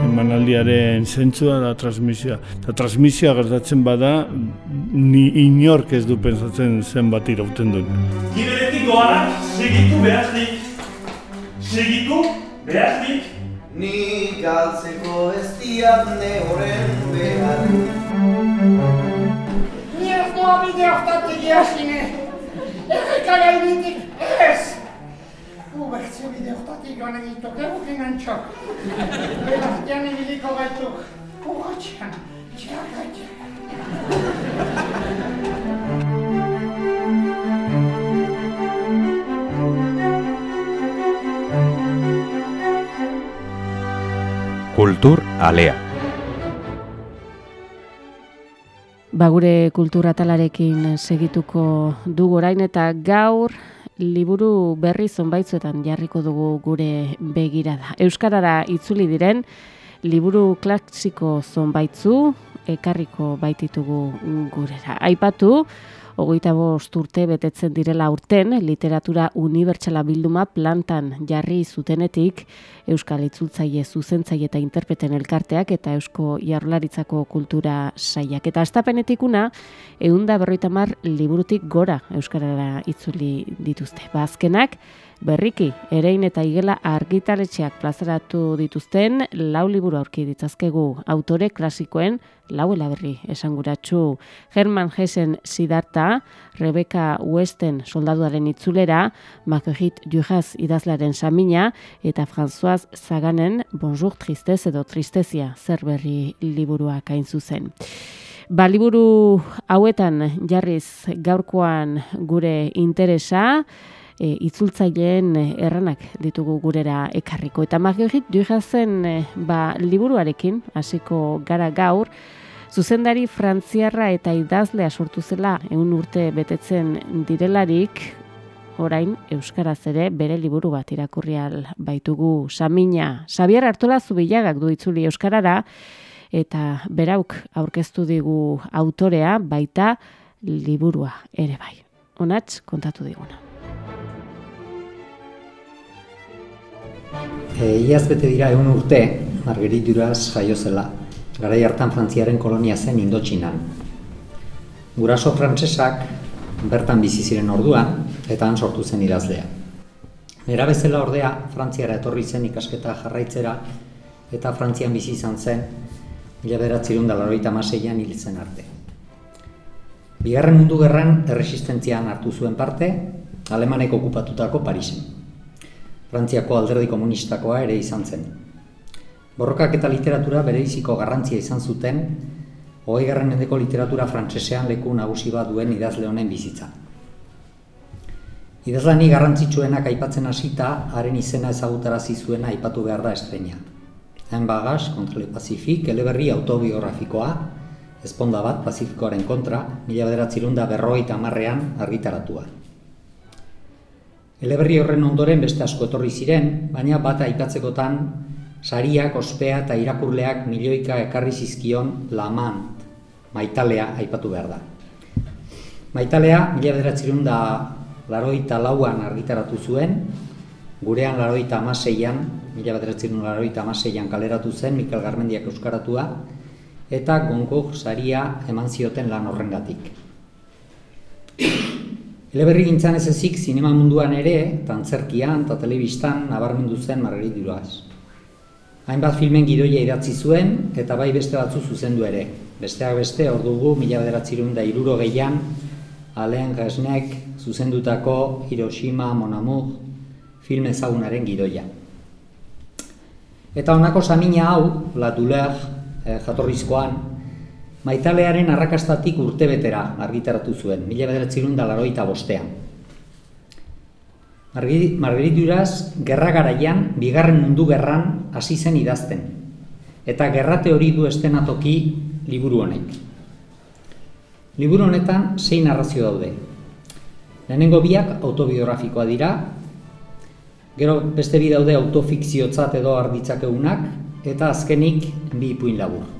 Emanaldiaren zentzua da transmisioa. Eta transmisioa gertatzen bada, ni inork ez du pensatzen zenbat irauten duen. Giberetik doanak, segitu behaznik. Segitu behaznik. Ni galtzeko ez diatne horren behar. Ni ez doa bide hortatik jasine. Errekara ibitik ez. Ubertze bide hortatik joan egituk, egukin antxok. Belartian ibiliko gaituk. Urratxean, txarra txarra. Kultur Alea. Ba gure kultura talarekin segituko dugu orain eta gaur liburu berri zonbaitzuetan jarriko dugu gure begirada. Euskarara itzuli diren liburu klasiko zonbaitzu ekarriko baititugu gurera. Aipatu, hogeita bost urte betetzen direla urten, literatura unibertsala bilduma plantan jarri zutenetik, Euskal Itzultzaile zuzentzaile eta interpreten elkarteak eta Eusko Jarlaritzako kultura saiak. Eta astapenetikuna, eunda berroita mar liburutik gora Euskarara itzuli dituzte. Bazkenak, Berriki, erein eta igela argitaletxeak plazaratu dituzten lau liburu aurki ditzazkegu autore klasikoen lau elaberri esanguratsu. Herman Hessen Sidarta, Rebecca Westen soldaduaren itzulera, Marguerite Duras idazlaren samina eta François Zaganen Bonjour Tristez edo Tristezia zer berri liburuak hain zuzen. Ba, liburu hauetan jarriz gaurkoan gure interesa, e, itzultzaileen erranak ditugu gurera ekarriko. Eta Marguerite Durazen e, ba, liburuarekin, hasiko gara gaur, zuzendari frantziarra eta idazlea sortu zela egun urte betetzen direlarik, orain Euskaraz ere bere liburu bat irakurrial baitugu Samina. Xabier Artola Zubilagak du itzuli Euskarara, eta berauk aurkeztu digu autorea baita liburua ere bai. Onats kontatu diguna. E, iaz bete dira egun urte, Marguerite Duras jaio zela, garai hartan Frantziaren kolonia zen Indotxinan. Guraso frantsesak bertan bizi ziren orduan eta han sortu zen idazlea. Nera bezala ordea Frantziara etorri zen ikasketa jarraitzera eta Frantzian bizi izan zen mila beratzerun da maseian hil zen arte. Bigarren mundu gerran erresistentzian hartu zuen parte, Alemanek okupatutako Parisen. Frantziako alderdi komunistakoa ere izan zen. Borrokak eta literatura bereiziko garrantzia izan zuten, hogei garren mendeko literatura frantsesean leku nagusi bat duen idazle honen bizitza. Idazlani garrantzitsuenak aipatzen hasita, haren izena ezagutarazi zuena aipatu behar da estreina. Hain bagaz, kontra le Pacifik, eleberri autobiografikoa, ezponda bat Pazifikoaren kontra, mila bederatzirunda berrogeita marrean argitaratua. Eleberri horren ondoren beste asko etorri ziren, baina bat aipatzekotan sariak, ospea eta irakurleak milioika ekarri zizkion lamant, maitalea aipatu behar da. Maitalea, mila bederatzerun da laroita lauan argitaratu zuen, gurean laroita amaseian, mila bederatzerun laroita amaseian kaleratu zen, Mikel Garmendiak euskaratua, eta gongok saria eman zioten lan horrengatik. Eleberri gintzan ez ezik zinema munduan ere, tantzerkian eta telebistan nabarmendu zen Margarit Duras. Hainbat filmen gidoia idatzi zuen eta bai beste batzu zuzendu ere. Besteak beste hor dugu mila bederatzirun da iruro gehian Alain Resnek zuzendutako Hiroshima Mon Amour film ezagunaren gidoia. Eta honako samina hau, La Douleur eh, jatorrizkoan, maitalearen arrakastatik urte betera argitaratu zuen, mila bederatzerun da laroita bostean. Duras, gerra garaian, bigarren mundu gerran hasi zen idazten, eta gerrate hori du estenatoki liburu honek. Liburu honetan zein narrazio daude. Lehenengo biak autobiografikoa dira, gero beste bi daude autofikziotzat edo arditzakegunak, eta azkenik bi ipuin labur.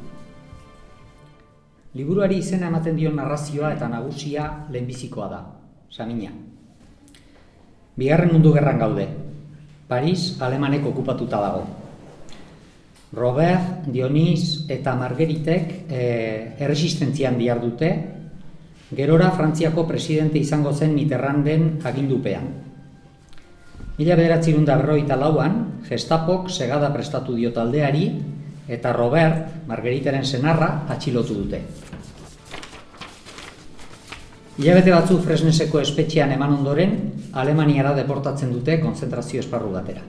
Liburuari izena ematen dion narrazioa eta nagusia lehenbizikoa da, Samina. Bigarren mundu gerran gaude. Paris alemanek okupatuta dago. Robert, Dionis eta Margeritek e, erresistentzian diar dute, gerora Frantziako presidente izango zen Mitterranden agindupean. Mila bederatzi lauan, Gestapok segada prestatu dio taldeari eta Robert, Margeriteren senarra, atxilotu dute. Ilabete batzu Fresneseko espetxean eman ondoren, Alemaniara deportatzen dute konzentrazio esparru batera.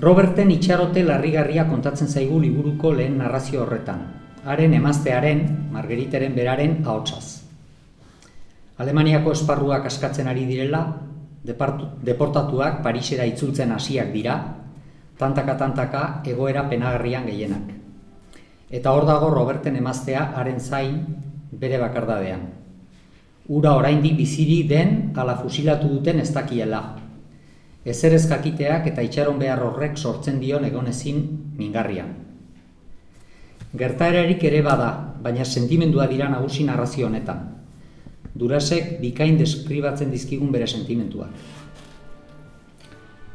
Roberten itxarote larrigarria kontatzen zaigu liburuko lehen narrazio horretan, haren emaztearen, Margeriteren beraren ahotsaz. Alemaniako esparruak askatzen ari direla, deportatuak Parisera itzultzen hasiak dira, tantaka-tantaka egoera penagarrian gehienak. Eta hor dago Roberten emaztea haren zain bere bakardadean. Ura oraindik biziri den ala fusilatu duten ez dakiela, ezer ezkakiteak eta itxaron behar horrek sortzen dion egonezin mingarrian. Gertaerarik ere bada, baina sentimendua dira nagusi narrazio honetan. Durasek bikain deskribatzen dizkigun bere sentimentua.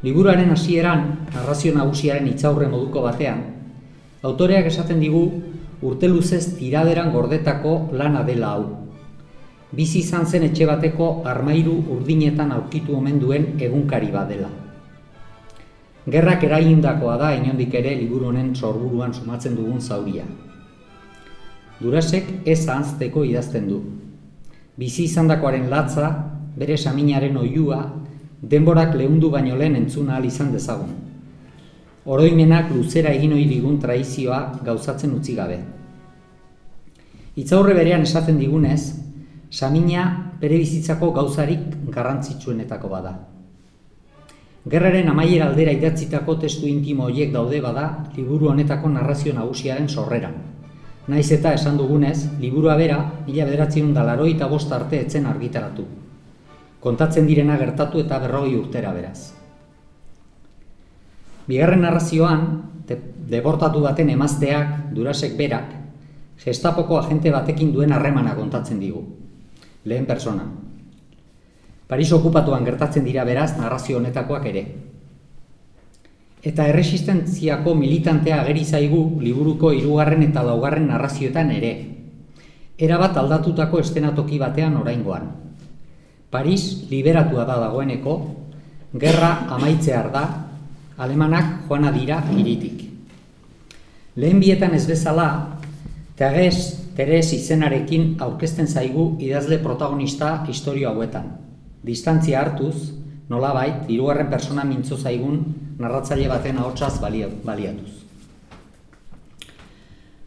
Liburuaren hasieran, narrazio nagusiaren itzaurre moduko batean, autoreak esaten digu urte luzez tiraderan gordetako lana dela hau, bizi izan zen etxe bateko armairu urdinetan aurkitu omen duen egunkari badela. Gerrak eraindakoa da inondik ere liburu honen sorburuan sumatzen dugun zauria. Durasek ez ahantzteko idazten du. Bizi izandakoaren latza, bere saminaren oiua, denborak lehundu baino lehen entzuna ahal izan dezagun. Oroimenak luzera egin ohi digun traizioa gauzatzen utzi gabe. Itzaurre berean esaten digunez, Samina bere bizitzako gauzarik garrantzitsuenetako bada. Gerraren amaiera aldera idatzitako testu intimo horiek daude bada liburu honetako narrazio nagusiaren sorreran. Naiz eta esan dugunez, liburua bera, mila bederatzen da laroi eta bost arte etzen argitaratu. Kontatzen direna gertatu eta berroi urtera beraz. Bigarren narrazioan, deportatu baten emazteak, durasek berak, gestapoko agente batekin duen harremana kontatzen digu lehen persona. Paris okupatuan gertatzen dira beraz narrazio honetakoak ere. Eta erresistentziako militantea ageri zaigu liburuko hirugarren eta laugarren narrazioetan ere. Era bat aldatutako estenatoki batean oraingoan. Paris liberatua da dagoeneko, gerra amaitzear da, alemanak joana dira iritik. Lehen bietan ez bezala, Teres, Teres izenarekin aurkezten zaigu idazle protagonista historio hauetan. Distantzia hartuz, nolabait, hirugarren persona mintzo zaigun narratzaile baten ahotsaz baliatuz.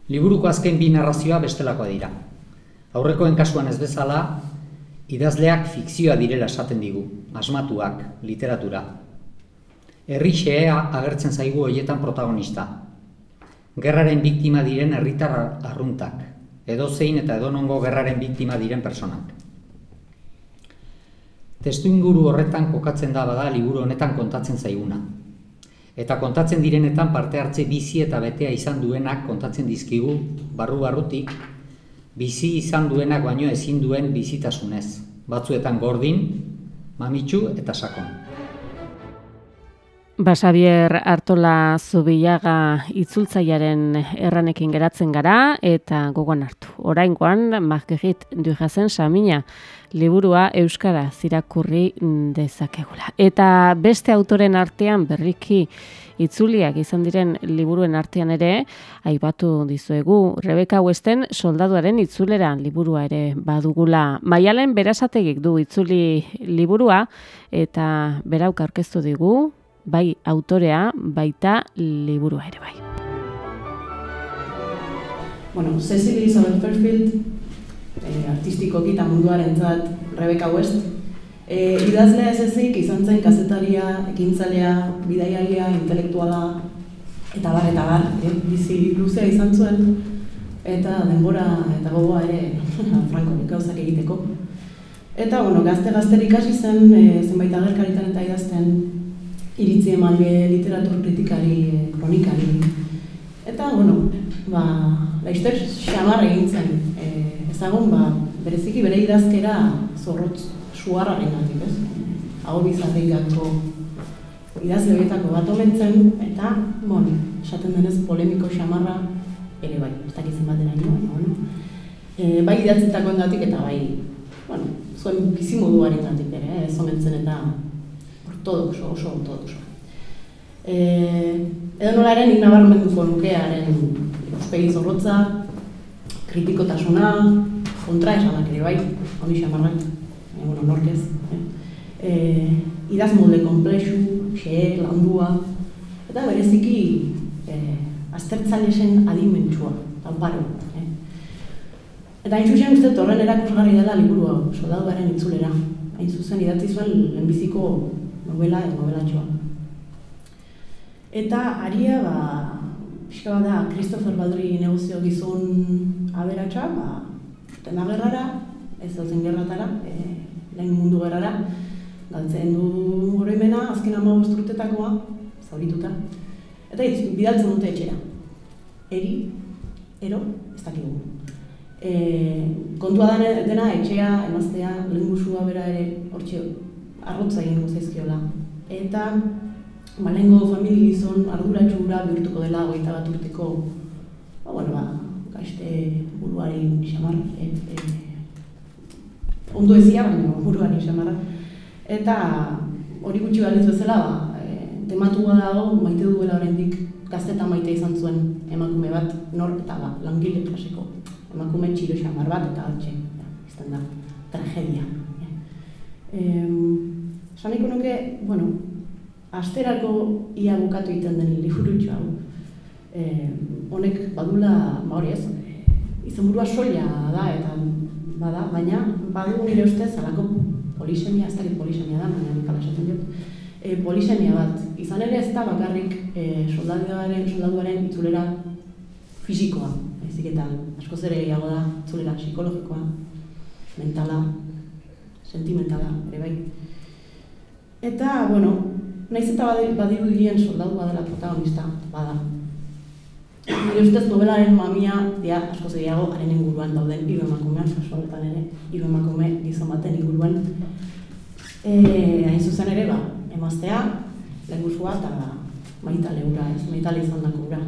Liburuko azken bi narrazioa bestelakoa dira. Aurrekoen kasuan ez bezala, idazleak fikzioa direla esaten digu, asmatuak, literatura. Herri agertzen zaigu hoietan protagonista, gerraren biktima diren herritar arruntak, edo zein eta edo nongo gerraren biktima diren personak. Testu inguru horretan kokatzen da bada liburu honetan kontatzen zaiguna. Eta kontatzen direnetan parte hartze bizi eta betea izan duenak kontatzen dizkigu, barru-barrutik, bizi izan duenak baino ezin duen bizitasunez. Batzuetan gordin, mamitsu eta sakon. Basabier Artola Zubiaga itzultzaiaren erranekin geratzen gara eta gogoan hartu. Oraingoan Marguerite Dujazen Samina liburua euskara zirakurri dezakegula. Eta beste autoren artean berriki itzuliak izan diren liburuen artean ere aipatu dizuegu Rebeka Westen soldaduaren itzulera liburua ere badugula. Maialen berasategik du itzuli liburua eta berauk aurkeztu digu bai autorea, baita liburua ere bai. Bueno, Cecily Isabel Fairfield, artistikoki eta munduaren zat, Rebecca West, eh, idazlea ez ezik, izan zen kazetaria, ekintzalea, bidaialia, intelektuala, eta bar, eta bar, eh, bizi luzea izan zuen, eta denbora eta gogoa ere, franko, gauzak egiteko. Eta, bueno, gazte-gazterik hasi zen, e, zenbait agerkaritan eta idazten iritzi emaile literatur kritikari, eh, kronikari. Eta, bueno, ba, laizter xamar egin zen. E, ezagun, ba, bereziki bere idazkera zorrotz suarra egin ez? Hau bizarri gatko idazle horietako bat omen zen, eta, bon, esaten denez polemiko xamarra ere bai, ez dakitzen batera nio, baina, bueno, e, bai idatzitako engatik eta bai, bueno, zuen bizimoduaren gatik ere, eh, ez omen zen eta ortodoxo, oso ortodoxo. E, edo nolaren nik nabarmenduko nukearen uspegi zorrotza, kritikotasuna, kontra esanak ere bai, honi xamarrak, e, bueno, norkez. Eh? E, idaz molde komplexu, xe, landua, eta bereziki e, aztertzailesen adimentsua, talparo. Eh? Eta hain zuzen uste torren erakusgarri dela liburu hau, soldaduaren itzulera. Hain zuzen idatzi zuen lehenbiziko novela edo novelatxoa. Eta aria, ba, pixka bat da, Christopher Baldry negozio gizon aberatsa, ba, tena gerrara, ez dauzen gerratara, e, lehen mundu gerrara, galtzen du goroimena, azken ama urtetakoa, zaurituta. Eta hitz, bidaltzen dute etxera. Eri, ero, ez dakigu. E, kontua dena, dena etxea, emaztea, lehen bera ere, hortxe, arrotza egin zaizkiola. Eta, malengo famili gizon arduratxu bihurtuko dela hogeita bat urteko, ba, bueno, ba, gaizte buruari xamar, e, e, ondo ezia, baina buruari xamarra. Eta hori gutxi balitz bezala, ba, e, tematua dago, maite duela oraindik gazteta maite izan zuen emakume bat, nor eta ba, langile klasiko emakume txiro xamar bat, eta hortxe, izten da, tragedia. E, Saniko nuke, bueno, asterako ia bukatu egiten den liburutxo hau. E, honek badula, ba hori ez, izenburua soila da eta bada, baina badu nire ustez alako polisemia, ez polisemia da, baina nik esaten dut, e, polisemia bat. Izan ere ez da bakarrik e, soldaduaren, soldaduaren itzulera fisikoa, ezik eta askoz ere gehiago da itzulera psikologikoa, mentala, sentimentala, ere bai. Eta, bueno, Naiz eta badiru dien soldadu badela protagonista, bada. Nire ustez nobelaren mamia, dia, asko zehiago, haren inguruan dauden hiru emakumean, kasu ere, hiru emakume gizon baten inguruan. E, hain zuzen ere, ba, emaztea, lehengusua eta maita lehura, ez maita izan dako gura.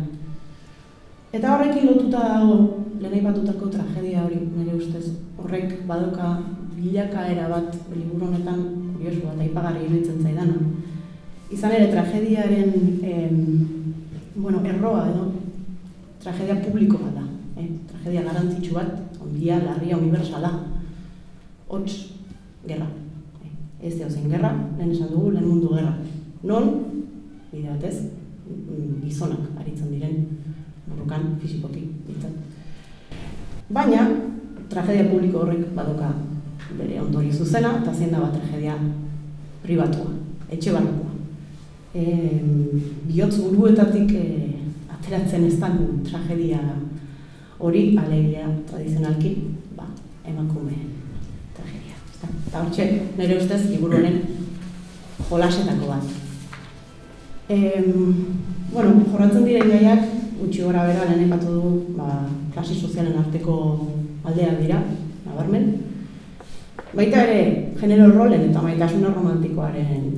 Eta horrekin lotuta dago, lehen batutako tragedia hori, nire ustez, horrek badoka bilakaera bat, liburu honetan, kuriosu bat, aipagarri iruditzen zaidana izan ere tragediaren em, bueno, erroa edo tragedia publiko bat da, eh? tragedia garantzitsu bat, ondia, larria, universala, hots, gerra. Eh? Ez da zen gerra, lehen esan dugu, lehen mundu gerra. Non, bide batez, mm, gizonak aritzen diren, borrokan, fizikoki, ditzen. Baina, tragedia publiko horrek badoka bere ondori zuzena, eta zein da bat tragedia pribatua, etxe barrukoa e, bihotz buruetatik e, ateratzen ez da tragedia hori alegia tradizionalki ba, emakume tragedia. Eta hortxe, nire ustez, liburuaren jolasetako bat. E, bueno, jorratzen diren gaiak, gutxi gora bera lehen epatu du ba, klasi sozialen arteko aldea dira, nabarmen. Baita ere, genero rolen eta maitasuna romantikoaren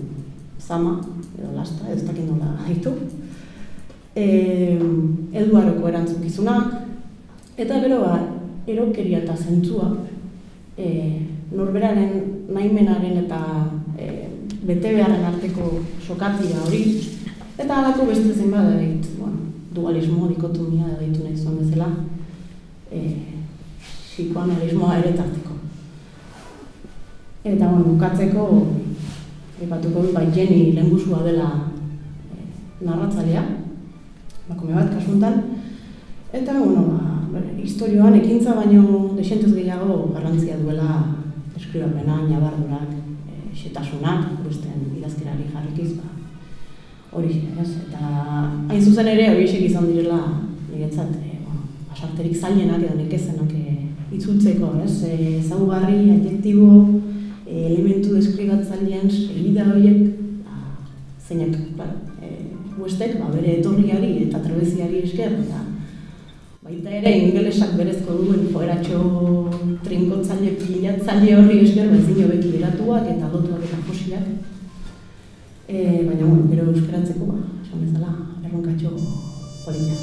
zama, edo lasta, ez dakit nola haitu. E, Eduaroko erantzukizunak, eta gero ba, erokeria eta zentzua, e, norberaren nahimenaren eta e, bete beharren arteko sokatzia hori, eta alako beste zen bada dit, bueno, dualismo, dikotomia da ditu nahi zuen bezala, e, psikoanalismoa ere tarteko. Eta, bueno, bukatzeko, Epatuko dut, bai, Jenny lehengusua dela e, narratzailea, bakume bat kasuntan. Eta, bueno, ba, historioan ekintza baino desentuz gehiago garrantzia duela eskribapena, nabardurak, e, xetasunak, gusten idazkerari jarrikiz, ba, hori ez? Eta hain zuzen ere hori esek izan direla niretzat, e, bueno, asarterik zailenak edo nekezenak e, itzultzeko, ez? E, zaugarri, adjektibo, elementu deskribatzailean segida horiek ba, zeinak ba, huestek ba, bere etorriari eta trebeziari esker eta baita ere ingelesak berezko duen joeratxo trinkotzaile pilatzaile horri esker ba, ezin beki beratuak eta lotuak eta josiak E, baina, bueno, gero euskaratzeko, ba, esan bezala, erronkatxo politia.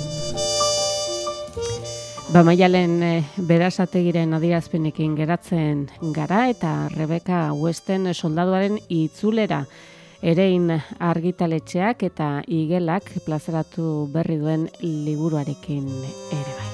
Ba maialen e, berasategiren adierazpenekin geratzen gara eta Rebeka Westen soldaduaren itzulera erein argitaletxeak eta igelak plazaratu berri duen liburuarekin ere bai.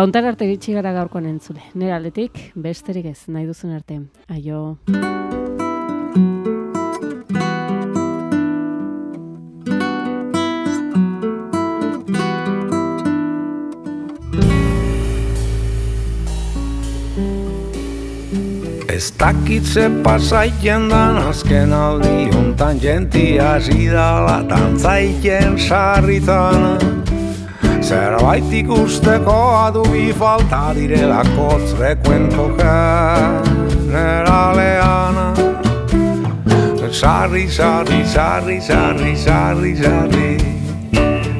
Ba, untar arte iritsi gara gaurkoan entzule. Nera aletik, besterik ez, nahi duzun arte. Aio. Ez dakitze pasaiten dan azken aldi hontan jenti hasi dala dantzaiten sarritan Zerbait ikusteko adubi falta direla kotz rekuento generalean Sarri, sarri, sarri, sarri, sarri, sarri.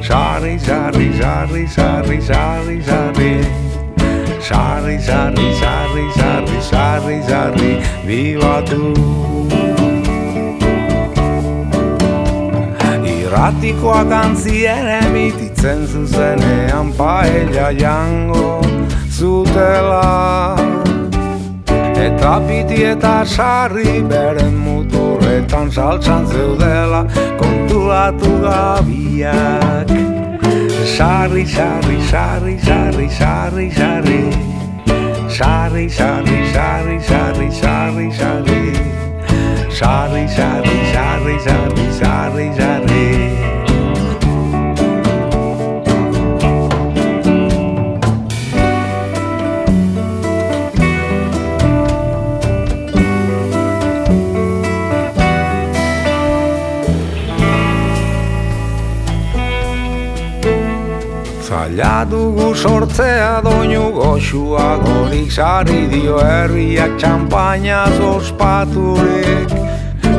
Sarri, sarri, sarri, sarri, sarri, sarri. Sarri, sarri, sarri, sarri, sarri, sarri, bibatu Irratikoak antzien emititzen zuzenean paella jango zutela. Eta piti eta sarri beren muturretan saltzan zeudela kontulatu gabiak. Sarri, sarri, sarri, sarri, sarri, sarri. Sarri, sarri, sarri, sarri, sarri, sarri. Sarri, sarri, sarri, sarri, sarri, sarri Zaila dugu sortzea doinu goxua gorik sari dio herriak txampaina ospaturik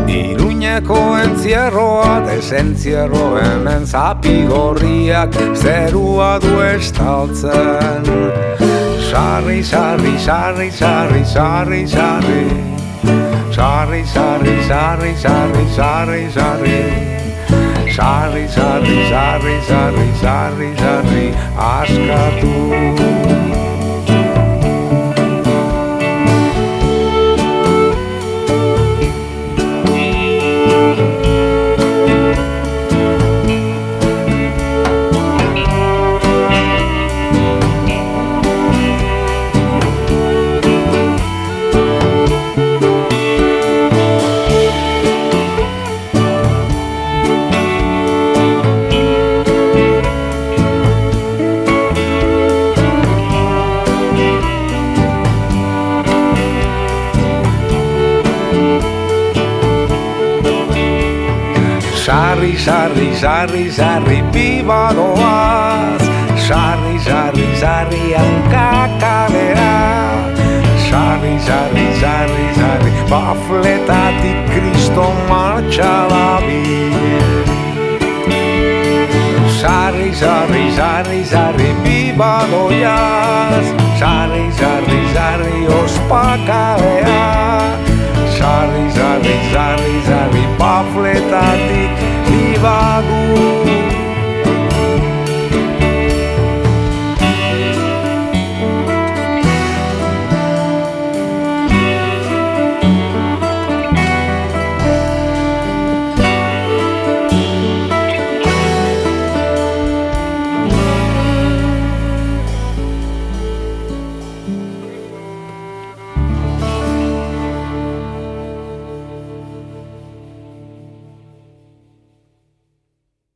Iruñeko entzierroa desentzierro hemen zapi gorriak zerua du estaltzen. Sarri, sarri, sarri, sarri, sarri, sarri Sarri, sarri, sarri, sarri, sarri, sarri Sarri, sarri, sarri, sarri, sarri, sarri, askatu. Sarri, sarri, sarri, biba doaz Sarri, sarri, sarri, hankakalera Sarri, sarri, sarri, sarri, bafletatik kriston martxa dabil Sarri, sarri, sarri, sarri, biba doaz Sarri, sarri, sarri, ospakalea Sarri, sarri, sarri, sarri, pafletatik vago.